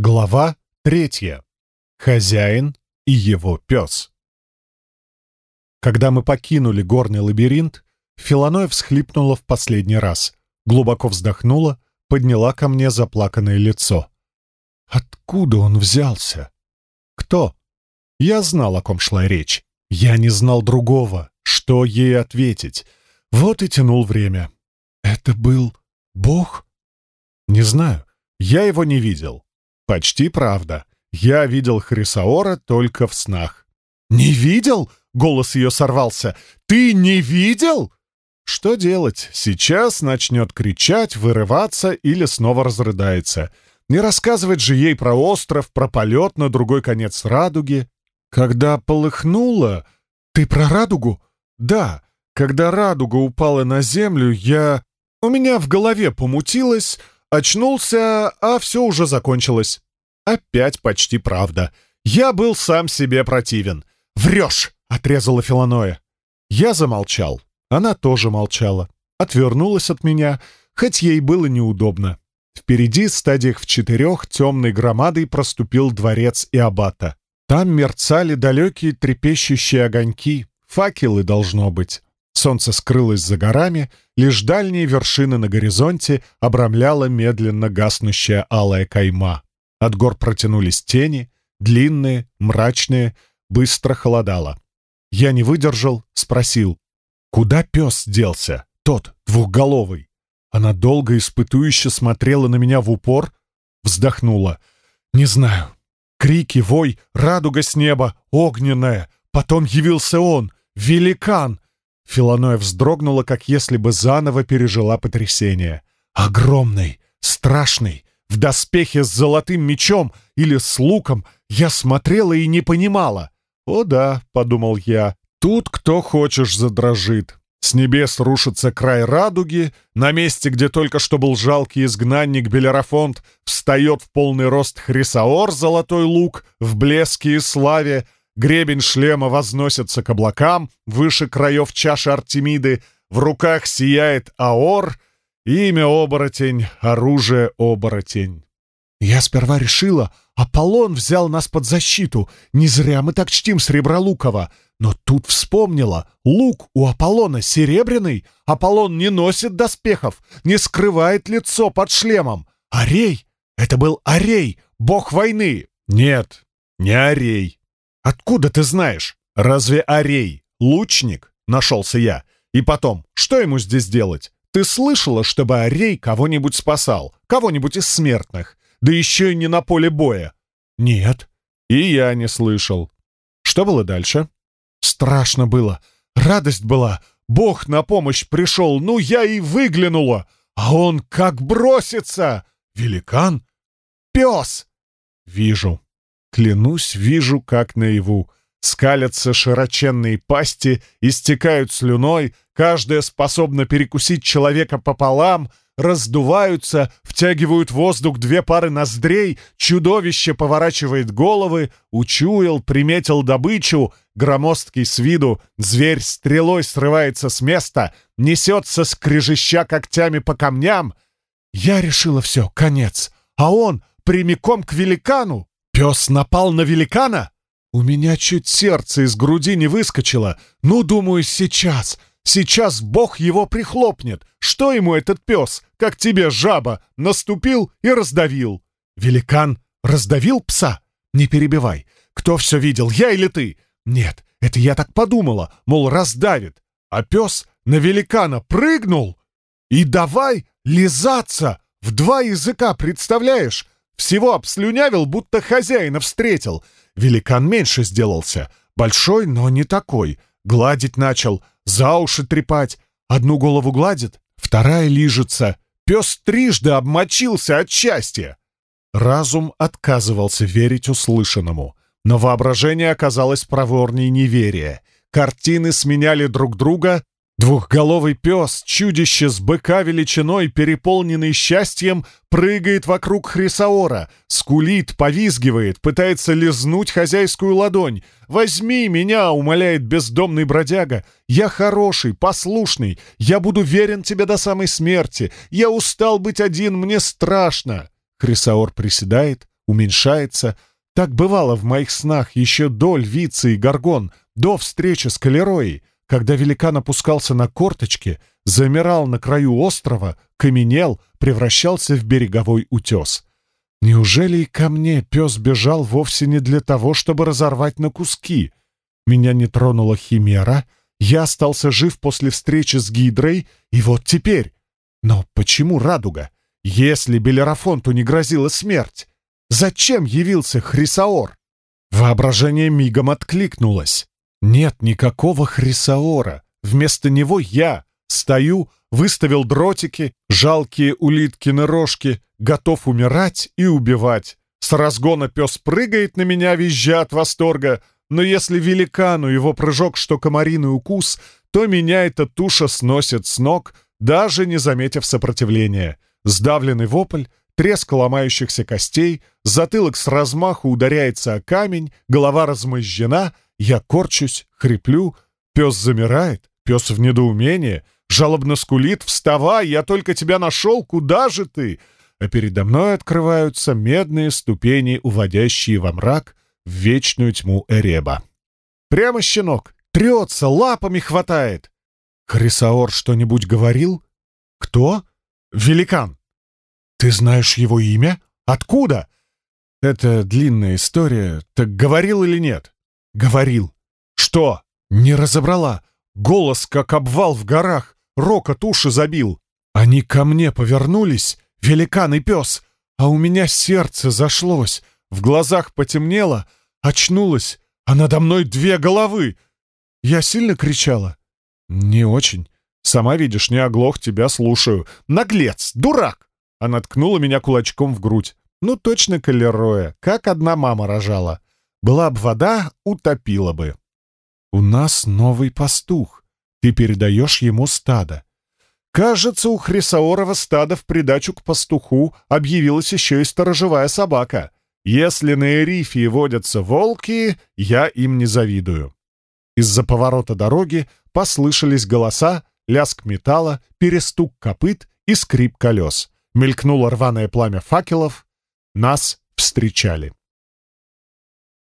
Глава третья. Хозяин и его пес. Когда мы покинули горный лабиринт, Филаноя всхлипнула в последний раз, глубоко вздохнула, подняла ко мне заплаканное лицо. Откуда он взялся? Кто? Я знал, о ком шла речь. Я не знал другого, что ей ответить. Вот и тянул время. Это был Бог? Не знаю. Я его не видел. Почти правда. Я видел Хрисаора только в снах. «Не видел?» — голос ее сорвался. «Ты не видел?» Что делать? Сейчас начнет кричать, вырываться или снова разрыдается. Не рассказывать же ей про остров, про полет на другой конец радуги. Когда полыхнуло... Ты про радугу? Да. Когда радуга упала на землю, я... У меня в голове помутилось, Очнулся, а все уже закончилось. Опять почти правда. Я был сам себе противен. «Врешь!» — отрезала Филаноя. Я замолчал. Она тоже молчала. Отвернулась от меня, хоть ей было неудобно. Впереди, стадиях в четырех, темной громадой проступил дворец Иабата. Там мерцали далекие трепещущие огоньки, факелы должно быть. Солнце скрылось за горами, лишь дальние вершины на горизонте обрамляла медленно гаснущая алая кайма. От гор протянулись тени, длинные, мрачные, быстро холодало. Я не выдержал, спросил, куда пес делся, тот, двухголовый? Она долго испытующе смотрела на меня в упор, вздохнула. «Не знаю. Крики, вой, радуга с неба, огненная. Потом явился он, великан, Филаноя вздрогнула, как если бы заново пережила потрясение. Огромный, страшный, в доспехе с золотым мечом или с луком, я смотрела и не понимала. «О да», — подумал я, — «тут кто хочешь задрожит». С небес рушится край радуги, на месте, где только что был жалкий изгнанник Белерафонт, встает в полный рост Хрисаор, золотой лук, в блеске и славе, Гребень шлема возносится к облакам, выше краев чаши Артемиды, в руках сияет Аор, имя оборотень, оружие оборотень. Я сперва решила, Аполлон взял нас под защиту, не зря мы так чтим Сребролукова, но тут вспомнила, лук у Аполлона серебряный, Аполлон не носит доспехов, не скрывает лицо под шлемом. Арей! Это был Арей, бог войны! Нет, не Арей. «Откуда ты знаешь? Разве Арей — лучник?» — нашелся я. «И потом, что ему здесь делать? Ты слышала, чтобы Арей кого-нибудь спасал? Кого-нибудь из смертных? Да еще и не на поле боя?» «Нет». «И я не слышал». «Что было дальше?» «Страшно было. Радость была. Бог на помощь пришел. Ну, я и выглянула. А он как бросится! Великан? Пес!» «Вижу. Клянусь, вижу, как наяву. Скалятся широченные пасти, истекают слюной, каждая способна перекусить человека пополам, раздуваются, втягивают воздух две пары ноздрей, чудовище поворачивает головы, учуял, приметил добычу, громоздкий с виду, зверь стрелой срывается с места, несется скрежеща когтями по камням. Я решила все, конец, а он прямиком к великану. Пес напал на великана? У меня чуть сердце из груди не выскочило. Ну, думаю, сейчас, сейчас Бог его прихлопнет. Что ему этот пес, как тебе жаба, наступил и раздавил? Великан раздавил пса? Не перебивай. Кто все видел, я или ты? Нет, это я так подумала, мол, раздавит. А пес на великана прыгнул и давай лизаться в два языка, представляешь? Всего обслюнявил, будто хозяина встретил. Великан меньше сделался. Большой, но не такой. Гладить начал, за уши трепать. Одну голову гладит, вторая лижется. Пес трижды обмочился от счастья. Разум отказывался верить услышанному. Но воображение оказалось проворнее неверия. Картины сменяли друг друга, Двухголовый пес, чудище с быка величиной, переполненный счастьем, прыгает вокруг Хрисаора, скулит, повизгивает, пытается лизнуть хозяйскую ладонь. «Возьми меня!» — умоляет бездомный бродяга. «Я хороший, послушный, я буду верен тебе до самой смерти. Я устал быть один, мне страшно!» Хрисаор приседает, уменьшается. Так бывало в моих снах еще до львицы и горгон, до встречи с Калероей, когда великан опускался на корточки, замирал на краю острова, каменел, превращался в береговой утес. Неужели и ко мне пес бежал вовсе не для того, чтобы разорвать на куски? Меня не тронула химера, я остался жив после встречи с Гидрой, и вот теперь. Но почему радуга? Если Белерафонту не грозила смерть, зачем явился Хрисаор? Воображение мигом откликнулось. Нет никакого Хрисаора. Вместо него я стою, выставил дротики, жалкие улиткины рожки, готов умирать и убивать. С разгона пес прыгает на меня, визжа от восторга, но если великану его прыжок, что комариный укус, то меня эта туша сносит с ног, даже не заметив сопротивления. Сдавленный вопль, треск ломающихся костей, затылок с размаху ударяется о камень, голова размозжена, я корчусь, хриплю, пес замирает, пес в недоумении, жалобно скулит «Вставай, я только тебя нашел, куда же ты?» А передо мной открываются медные ступени, уводящие во мрак, в вечную тьму Эреба. Прямо щенок, трется, лапами хватает. Хрисаор что-нибудь говорил? Кто? Великан. Ты знаешь его имя? Откуда? Это длинная история. Так говорил или нет? Говорил. Что? Не разобрала. Голос, как обвал в горах. Рока туши забил. Они ко мне повернулись, великан и пес, а у меня сердце зашлось, в глазах потемнело, очнулась, а надо мной две головы. Я сильно кричала? Не очень. Сама видишь, не оглох, тебя слушаю. Наглец, дурак! Она ткнула меня кулачком в грудь. Ну, точно Калероя, как одна мама рожала. Была б вода, утопила бы. У нас новый пастух. Ты передаешь ему стадо. Кажется, у Хрисаорова стада в придачу к пастуху объявилась еще и сторожевая собака. Если на Эрифии водятся волки, я им не завидую. Из-за поворота дороги послышались голоса, лязг металла, перестук копыт и скрип колес. Мелькнуло рваное пламя факелов. Нас встречали.